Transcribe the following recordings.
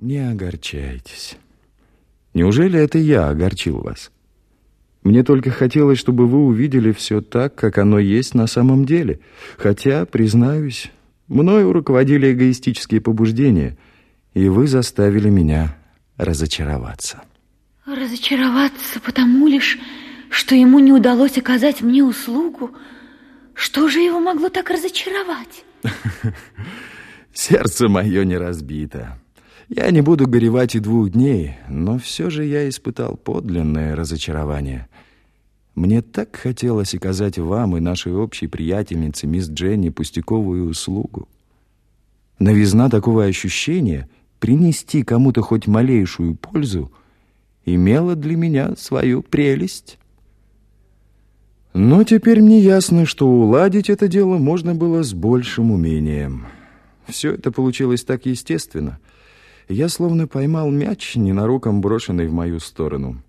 Не огорчайтесь. Неужели это я огорчил вас? Мне только хотелось, чтобы вы увидели все так, как оно есть на самом деле. Хотя, признаюсь, мною руководили эгоистические побуждения, и вы заставили меня разочароваться. Разочароваться потому лишь, что ему не удалось оказать мне услугу? Что же его могло так разочаровать? Сердце мое не разбито. Я не буду горевать и двух дней, но все же я испытал подлинное разочарование. Мне так хотелось оказать вам и нашей общей приятельнице мисс Дженни пустяковую услугу. Новизна такого ощущения принести кому-то хоть малейшую пользу имела для меня свою прелесть. Но теперь мне ясно, что уладить это дело можно было с большим умением. Все это получилось так естественно — я словно поймал мяч, ненароком брошенный в мою сторону.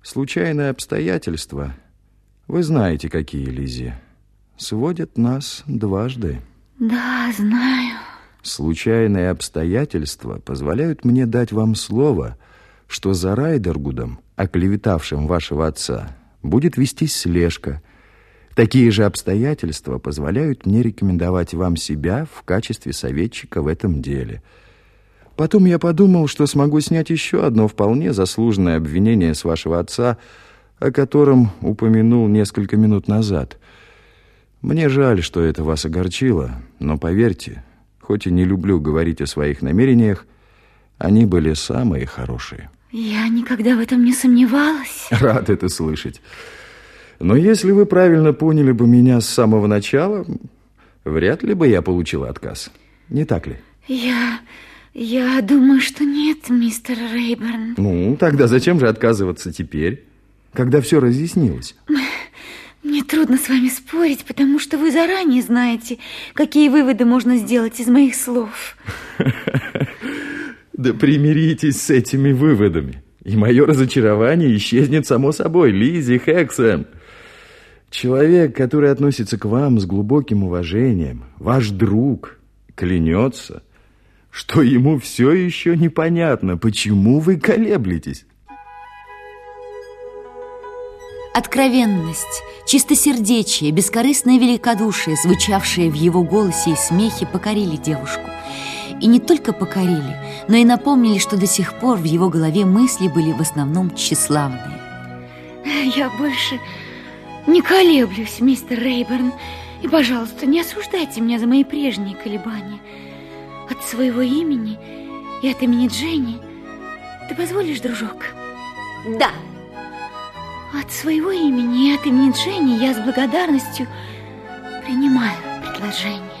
Случайные обстоятельства, вы знаете, какие, Лизи, сводят нас дважды. Да, знаю. Случайные обстоятельства позволяют мне дать вам слово, что за Райдергудом, оклеветавшим вашего отца, будет вестись слежка. Такие же обстоятельства позволяют мне рекомендовать вам себя в качестве советчика в этом деле – Потом я подумал, что смогу снять еще одно вполне заслуженное обвинение с вашего отца, о котором упомянул несколько минут назад. Мне жаль, что это вас огорчило, но поверьте, хоть и не люблю говорить о своих намерениях, они были самые хорошие. Я никогда в этом не сомневалась. Рад это слышать. Но если вы правильно поняли бы меня с самого начала, вряд ли бы я получил отказ. Не так ли? Я... Я думаю, что нет, мистер Рейберн. Ну, тогда зачем же отказываться теперь, когда все разъяснилось? Мне трудно с вами спорить, потому что вы заранее знаете, какие выводы можно сделать из моих слов. Да примиритесь с этими выводами, и мое разочарование исчезнет само собой, Лизи Хексем. Человек, который относится к вам с глубоким уважением, ваш друг, клянется, что ему все еще непонятно, почему вы колеблетесь. Откровенность, чистосердечие, бескорыстное великодушие, звучавшие в его голосе и смехе, покорили девушку. И не только покорили, но и напомнили, что до сих пор в его голове мысли были в основном тщеславные. Я больше не колеблюсь, мистер Рейберн. И, пожалуйста, не осуждайте меня за мои прежние колебания от своего имени и от имени Дженни. Ты позволишь, дружок? Да. От своего имени и от имени Дженни я с благодарностью принимаю предложение.